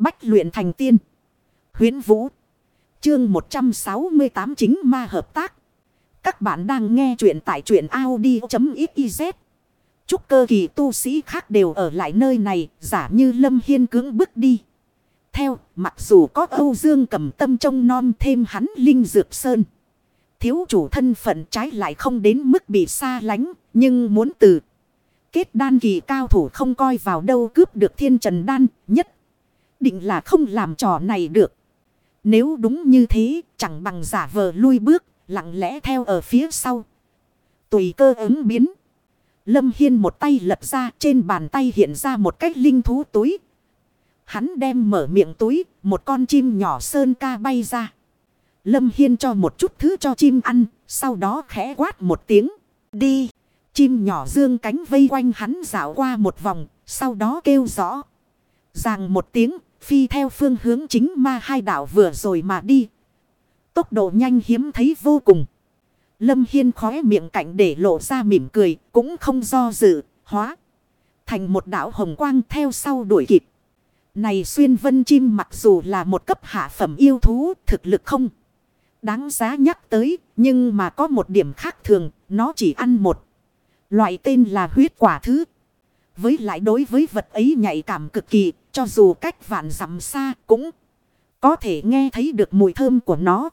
Bách luyện thành tiên. Huyến Vũ. Chương 168 chính ma hợp tác. Các bạn đang nghe truyện tại truyện Audi.xyz. Chúc cơ kỳ tu sĩ khác đều ở lại nơi này, giả như Lâm Hiên cưỡng bước đi. Theo, mặc dù có Âu Dương cầm tâm trông non thêm hắn Linh Dược Sơn. Thiếu chủ thân phận trái lại không đến mức bị xa lánh, nhưng muốn từ. Kết đan kỳ cao thủ không coi vào đâu cướp được thiên trần đan nhất. Định là không làm trò này được. Nếu đúng như thế, chẳng bằng giả vờ lui bước, lặng lẽ theo ở phía sau. Tùy cơ ứng biến. Lâm Hiên một tay lật ra trên bàn tay hiện ra một cái linh thú túi. Hắn đem mở miệng túi, một con chim nhỏ sơn ca bay ra. Lâm Hiên cho một chút thứ cho chim ăn, sau đó khẽ quát một tiếng. Đi! Chim nhỏ dương cánh vây quanh hắn dạo qua một vòng, sau đó kêu rõ. Ràng một tiếng, phi theo phương hướng chính ma hai đảo vừa rồi mà đi. Tốc độ nhanh hiếm thấy vô cùng. Lâm Hiên khóe miệng cạnh để lộ ra mỉm cười, cũng không do dự, hóa. Thành một đảo hồng quang theo sau đuổi kịp. Này xuyên vân chim mặc dù là một cấp hạ phẩm yêu thú, thực lực không. Đáng giá nhắc tới, nhưng mà có một điểm khác thường, nó chỉ ăn một. Loại tên là huyết quả thứ. Với lại đối với vật ấy nhạy cảm cực kỳ, cho dù cách vạn dặm xa cũng có thể nghe thấy được mùi thơm của nó.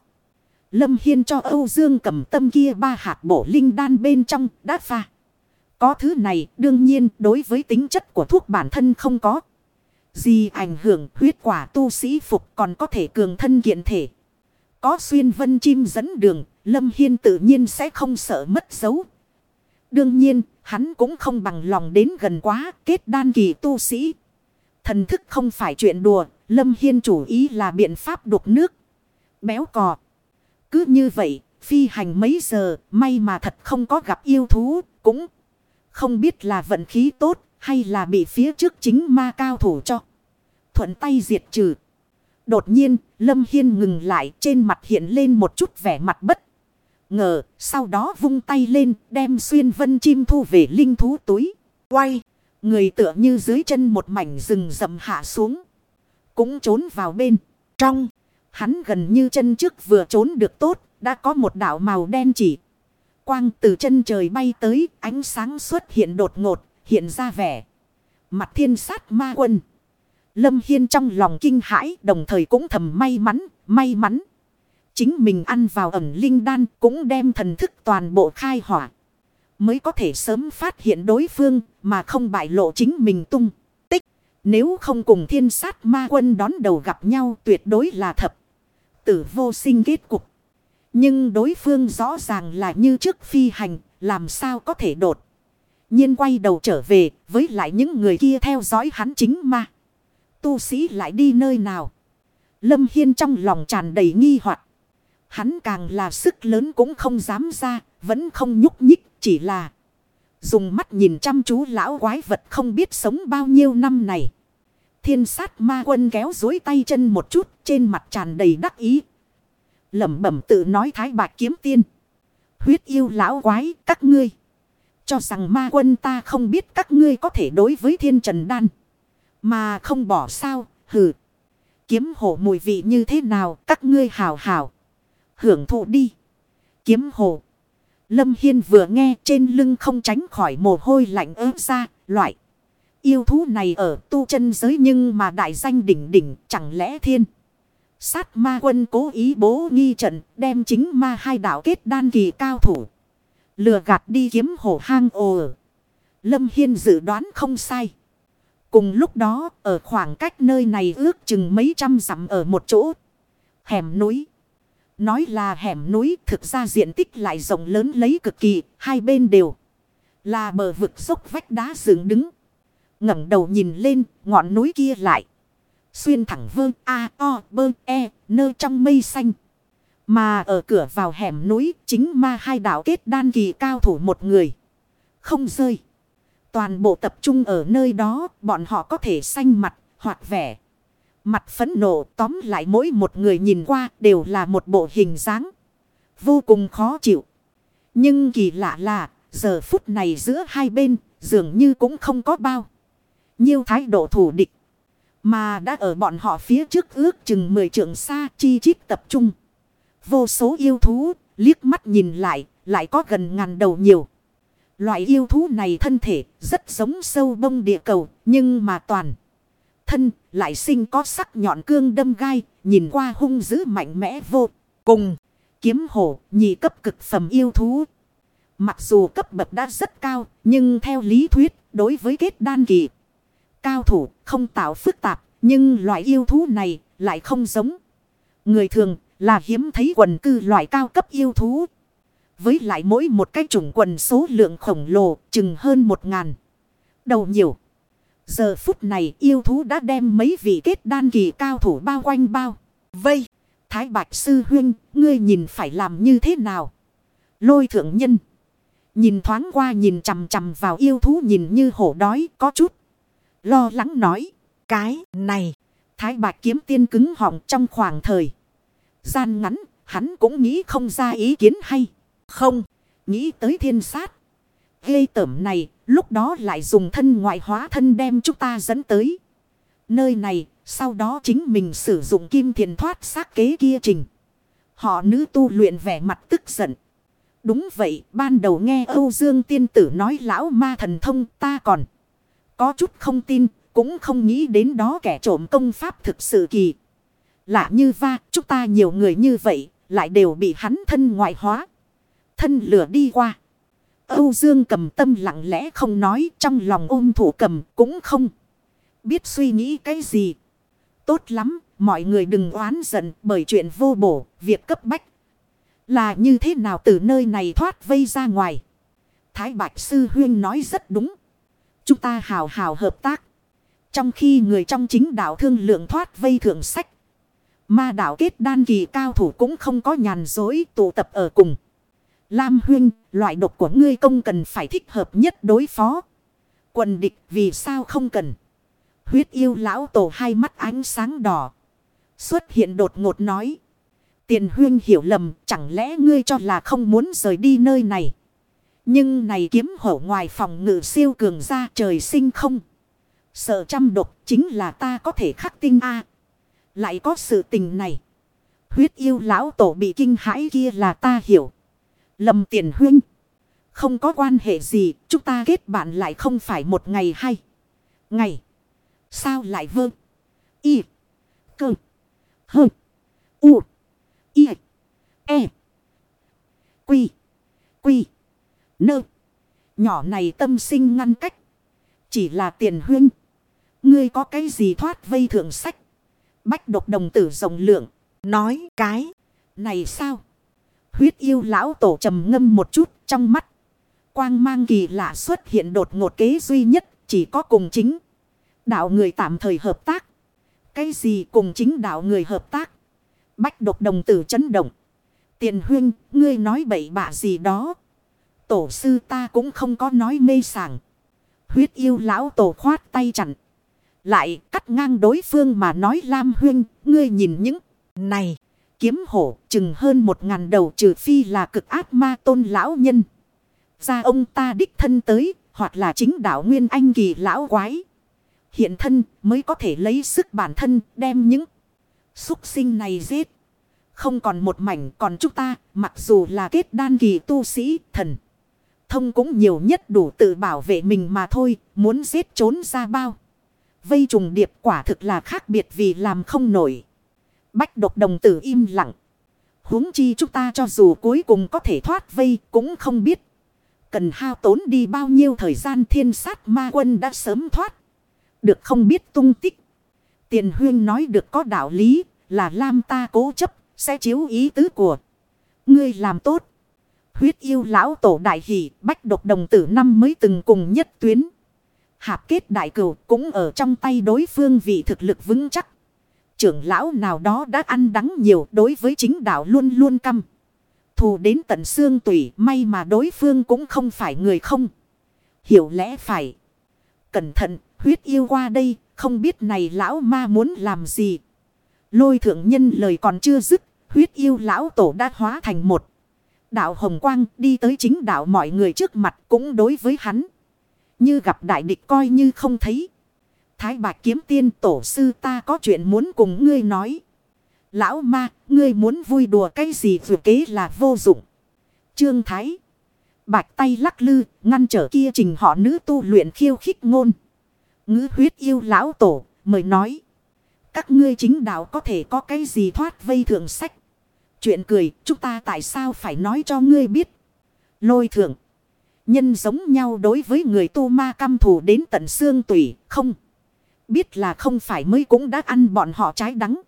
Lâm Hiên cho Âu Dương cầm tâm kia ba hạt bổ linh đan bên trong đã pha. Có thứ này đương nhiên đối với tính chất của thuốc bản thân không có. Gì ảnh hưởng huyết quả tu sĩ phục còn có thể cường thân kiện thể. Có xuyên vân chim dẫn đường, Lâm Hiên tự nhiên sẽ không sợ mất dấu. Đương nhiên, hắn cũng không bằng lòng đến gần quá kết đan kỳ tu sĩ. Thần thức không phải chuyện đùa, Lâm Hiên chủ ý là biện pháp đục nước. Béo cò. Cứ như vậy, phi hành mấy giờ, may mà thật không có gặp yêu thú, cũng không biết là vận khí tốt hay là bị phía trước chính ma cao thủ cho. Thuận tay diệt trừ. Đột nhiên, Lâm Hiên ngừng lại trên mặt hiện lên một chút vẻ mặt bất ngờ. Sau đó vung tay lên đem xuyên vân chim thu về linh thú túi. Quay, người tựa như dưới chân một mảnh rừng rậm hạ xuống. Cũng trốn vào bên. Trong, hắn gần như chân trước vừa trốn được tốt, đã có một đảo màu đen chỉ. Quang từ chân trời bay tới, ánh sáng xuất hiện đột ngột, hiện ra vẻ. Mặt thiên sát ma quân. Lâm Hiên trong lòng kinh hãi đồng thời cũng thầm may mắn, may mắn. Chính mình ăn vào ẩm linh đan cũng đem thần thức toàn bộ khai hỏa. Mới có thể sớm phát hiện đối phương mà không bại lộ chính mình tung. Tích. Nếu không cùng thiên sát ma quân đón đầu gặp nhau tuyệt đối là thập. Tử vô sinh kết cục. Nhưng đối phương rõ ràng là như trước phi hành. Làm sao có thể đột. nhiên quay đầu trở về với lại những người kia theo dõi hắn chính ma tu sĩ lại đi nơi nào. Lâm Hiên trong lòng tràn đầy nghi hoặc Hắn càng là sức lớn cũng không dám ra, vẫn không nhúc nhích, chỉ là dùng mắt nhìn chăm chú lão quái vật không biết sống bao nhiêu năm này. Thiên sát ma quân kéo dối tay chân một chút, trên mặt tràn đầy đắc ý. Lẩm bẩm tự nói thái bạc kiếm tiên. Huyết yêu lão quái, các ngươi. Cho rằng ma quân ta không biết các ngươi có thể đối với thiên trần đan. Mà không bỏ sao, hừ. Kiếm hổ mùi vị như thế nào, các ngươi hào hào. Hưởng thụ đi. Kiếm hổ. Lâm Hiên vừa nghe trên lưng không tránh khỏi mồ hôi lạnh ớt ra, loại. Yêu thú này ở tu chân giới nhưng mà đại danh đỉnh đỉnh chẳng lẽ thiên. Sát ma quân cố ý bố nghi trận đem chính ma hai đạo kết đan kỳ cao thủ. Lừa gạt đi kiếm hổ hang ồ. Lâm Hiên dự đoán không sai. Cùng lúc đó, ở khoảng cách nơi này ước chừng mấy trăm dặm ở một chỗ. Hẻm núi. Nói là hẻm núi thực ra diện tích lại rộng lớn lấy cực kỳ, hai bên đều là bờ vực dốc vách đá dựng đứng. ngẩng đầu nhìn lên, ngọn núi kia lại. Xuyên thẳng vương A O bơ E nơi trong mây xanh. Mà ở cửa vào hẻm núi chính ma hai đạo kết đan kỳ cao thủ một người. Không rơi. Toàn bộ tập trung ở nơi đó, bọn họ có thể xanh mặt, hoạt vẻ. Mặt phấn nộ tóm lại mỗi một người nhìn qua đều là một bộ hình dáng. Vô cùng khó chịu. Nhưng kỳ lạ là, giờ phút này giữa hai bên, dường như cũng không có bao. Nhiêu thái độ thủ địch. Mà đã ở bọn họ phía trước ước chừng 10 trượng xa chi chít tập trung. Vô số yêu thú, liếc mắt nhìn lại, lại có gần ngàn đầu nhiều. Loại yêu thú này thân thể rất giống sâu bông địa cầu, nhưng mà toàn. Thân lại sinh có sắc nhọn cương đâm gai, nhìn qua hung dữ mạnh mẽ vô cùng. Kiếm hổ, nhị cấp cực phẩm yêu thú. Mặc dù cấp bậc đã rất cao, nhưng theo lý thuyết, đối với kết đan kỳ. Cao thủ không tạo phức tạp, nhưng loại yêu thú này lại không giống. Người thường là hiếm thấy quần cư loại cao cấp yêu thú. Với lại mỗi một cái chủng quần số lượng khổng lồ chừng hơn một ngàn. Đầu nhiều. Giờ phút này yêu thú đã đem mấy vị kết đan kỳ cao thủ bao quanh bao. Vây. Thái Bạch Sư Huyên, ngươi nhìn phải làm như thế nào? Lôi thượng nhân. Nhìn thoáng qua nhìn chằm chằm vào yêu thú nhìn như hổ đói có chút. Lo lắng nói. Cái này. Thái Bạch kiếm tiên cứng họng trong khoảng thời. Gian ngắn, hắn cũng nghĩ không ra ý kiến hay. Không, nghĩ tới thiên sát. Gây tẩm này, lúc đó lại dùng thân ngoại hóa thân đem chúng ta dẫn tới. Nơi này, sau đó chính mình sử dụng kim thiền thoát xác kế kia trình. Họ nữ tu luyện vẻ mặt tức giận. Đúng vậy, ban đầu nghe Âu Dương tiên tử nói lão ma thần thông ta còn. Có chút không tin, cũng không nghĩ đến đó kẻ trộm công pháp thực sự kỳ. Lạ như va, chúng ta nhiều người như vậy, lại đều bị hắn thân ngoại hóa. Thân lửa đi qua. Âu Dương cầm tâm lặng lẽ không nói, trong lòng ôm thủ cầm cũng không. Biết suy nghĩ cái gì. Tốt lắm, mọi người đừng oán giận bởi chuyện vô bổ, việc cấp bách. Là như thế nào từ nơi này thoát vây ra ngoài. Thái Bạch Sư Huyên nói rất đúng. Chúng ta hào hào hợp tác. Trong khi người trong chính đạo thương lượng thoát vây thượng sách. Ma đạo kết đan kỳ cao thủ cũng không có nhàn dối tụ tập ở cùng. Lam Huyên, loại độc của ngươi công cần phải thích hợp nhất đối phó. Quần địch vì sao không cần. Huyết yêu lão tổ hai mắt ánh sáng đỏ. Xuất hiện đột ngột nói. Tiền huyên hiểu lầm chẳng lẽ ngươi cho là không muốn rời đi nơi này. Nhưng này kiếm hổ ngoài phòng ngự siêu cường ra trời sinh không. Sợ trăm độc chính là ta có thể khắc tinh A. Lại có sự tình này. Huyết yêu lão tổ bị kinh hãi kia là ta hiểu. Lầm tiền huynh. Không có quan hệ gì. Chúng ta kết bạn lại không phải một ngày hay. Ngày. Sao lại vơ. Y. Cơ. Hơ. U. Y. E. Quy. Quy. Nơ. Nhỏ này tâm sinh ngăn cách. Chỉ là tiền huynh. Ngươi có cái gì thoát vây thượng sách. Bách độc đồng tử rộng lượng. Nói cái. Này sao? Huyết yêu lão tổ trầm ngâm một chút trong mắt. Quang mang kỳ lạ xuất hiện đột ngột kế duy nhất. Chỉ có cùng chính. Đạo người tạm thời hợp tác. Cái gì cùng chính đạo người hợp tác? Bách độc đồng tử chấn động. Tiền huynh, ngươi nói bậy bạ gì đó. Tổ sư ta cũng không có nói mê sảng. Huyết yêu lão tổ khoát tay chặn. Lại cắt ngang đối phương mà nói Lam huynh, ngươi nhìn những này. Kiếm hổ chừng hơn một ngàn đầu trừ phi là cực ác ma tôn lão nhân. Ra ông ta đích thân tới, hoặc là chính đạo nguyên anh kỳ lão quái. Hiện thân mới có thể lấy sức bản thân đem những xúc sinh này giết. Không còn một mảnh còn chúng ta, mặc dù là kết đan kỳ tu sĩ, thần. Thông cũng nhiều nhất đủ tự bảo vệ mình mà thôi, muốn giết trốn ra bao. Vây trùng điệp quả thực là khác biệt vì làm không nổi. Bách độc đồng tử im lặng. huống chi chúng ta cho dù cuối cùng có thể thoát vây cũng không biết. Cần hao tốn đi bao nhiêu thời gian thiên sát ma quân đã sớm thoát. Được không biết tung tích. Tiền huyên nói được có đạo lý là Lam ta cố chấp, sẽ chiếu ý tứ của. Ngươi làm tốt. Huyết yêu lão tổ đại hỷ, bách độc đồng tử năm mới từng cùng nhất tuyến. Hạp kết đại cửu cũng ở trong tay đối phương vì thực lực vững chắc. Trưởng lão nào đó đã ăn đắng nhiều đối với chính đạo luôn luôn căm. Thù đến tận xương tủy, may mà đối phương cũng không phải người không. Hiểu lẽ phải. Cẩn thận, huyết yêu qua đây, không biết này lão ma muốn làm gì. Lôi thượng nhân lời còn chưa dứt, huyết yêu lão tổ đã hóa thành một. Đạo hồng quang đi tới chính đạo mọi người trước mặt cũng đối với hắn. Như gặp đại địch coi như không thấy. Thái Bạch kiếm tiên tổ sư ta có chuyện muốn cùng ngươi nói. Lão ma, ngươi muốn vui đùa cái gì vừa kế là vô dụng. Trương Thái. Bạch tay lắc lư, ngăn trở kia trình họ nữ tu luyện khiêu khích ngôn. Ngữ huyết yêu lão tổ, mời nói. Các ngươi chính đạo có thể có cái gì thoát vây thượng sách. Chuyện cười, chúng ta tại sao phải nói cho ngươi biết. Lôi thượng. Nhân giống nhau đối với người tu ma căm thù đến tận xương tủy, không. Biết là không phải mới cũng đã ăn bọn họ trái đắng.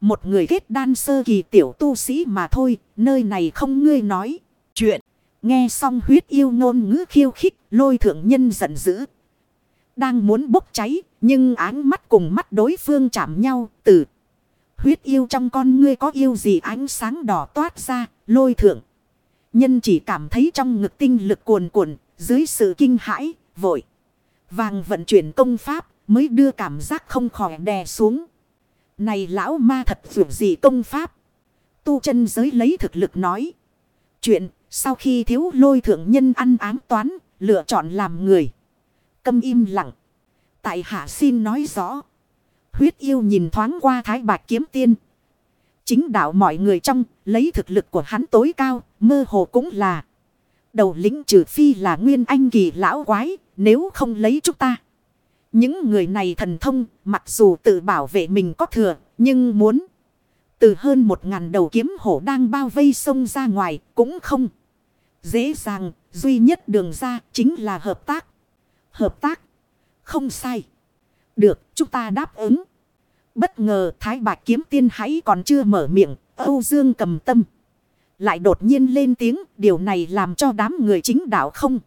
Một người kết đan sơ kỳ tiểu tu sĩ mà thôi, nơi này không ngươi nói. Chuyện, nghe xong huyết yêu ngôn ngữ khiêu khích, lôi thượng nhân giận dữ. Đang muốn bốc cháy, nhưng áng mắt cùng mắt đối phương chạm nhau, từ huyết yêu trong con ngươi có yêu gì ánh sáng đỏ toát ra, lôi thượng. Nhân chỉ cảm thấy trong ngực tinh lực cuồn cuộn, dưới sự kinh hãi, vội. Vàng vận chuyển công pháp, mới đưa cảm giác không khỏi đè xuống. Này lão ma thật dù gì công pháp. Tu chân giới lấy thực lực nói. Chuyện, sau khi thiếu lôi thượng nhân ăn ám toán. Lựa chọn làm người. Câm im lặng. Tại hạ xin nói rõ. Huyết yêu nhìn thoáng qua thái bạch kiếm tiên. Chính đạo mọi người trong, lấy thực lực của hắn tối cao. Mơ hồ cũng là. Đầu lĩnh trừ phi là nguyên anh kỳ lão quái. Nếu không lấy chúng ta. Những người này thần thông, mặc dù tự bảo vệ mình có thừa, nhưng muốn từ hơn một ngàn đầu kiếm hổ đang bao vây sông ra ngoài cũng không. Dễ dàng, duy nhất đường ra chính là hợp tác. Hợp tác, không sai. Được, chúng ta đáp ứng. Bất ngờ Thái Bạch kiếm tiên hãy còn chưa mở miệng, Âu Dương cầm tâm. Lại đột nhiên lên tiếng, điều này làm cho đám người chính đạo không.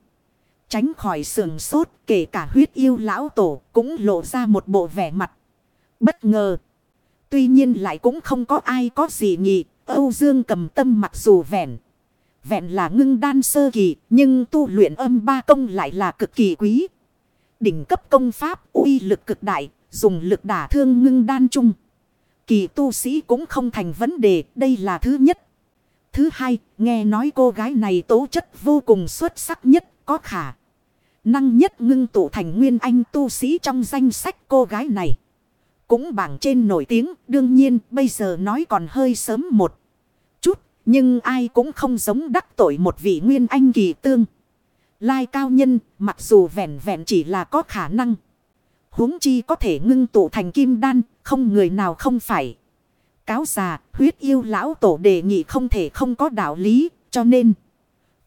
Tránh khỏi sườn sốt kể cả huyết yêu lão tổ cũng lộ ra một bộ vẻ mặt. Bất ngờ. Tuy nhiên lại cũng không có ai có gì nhị. Âu Dương cầm tâm mặc dù vẹn. Vẹn là ngưng đan sơ kỳ. Nhưng tu luyện âm ba công lại là cực kỳ quý. Đỉnh cấp công pháp uy lực cực đại. Dùng lực đả thương ngưng đan chung. Kỳ tu sĩ cũng không thành vấn đề. Đây là thứ nhất. Thứ hai, nghe nói cô gái này tố chất vô cùng xuất sắc nhất, có khả năng nhất ngưng tụ thành nguyên anh tu sĩ trong danh sách cô gái này. Cũng bảng trên nổi tiếng, đương nhiên bây giờ nói còn hơi sớm một chút, nhưng ai cũng không giống đắc tội một vị nguyên anh kỳ tương. Lai cao nhân, mặc dù vẹn vẹn chỉ là có khả năng. huống chi có thể ngưng tụ thành kim đan, không người nào không phải. Cáo già, huyết yêu lão tổ đề nghị không thể không có đạo lý, cho nên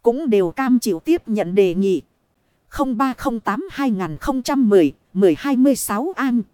cũng đều cam chịu tiếp nhận đề nghị. 0308 2010 1026 an.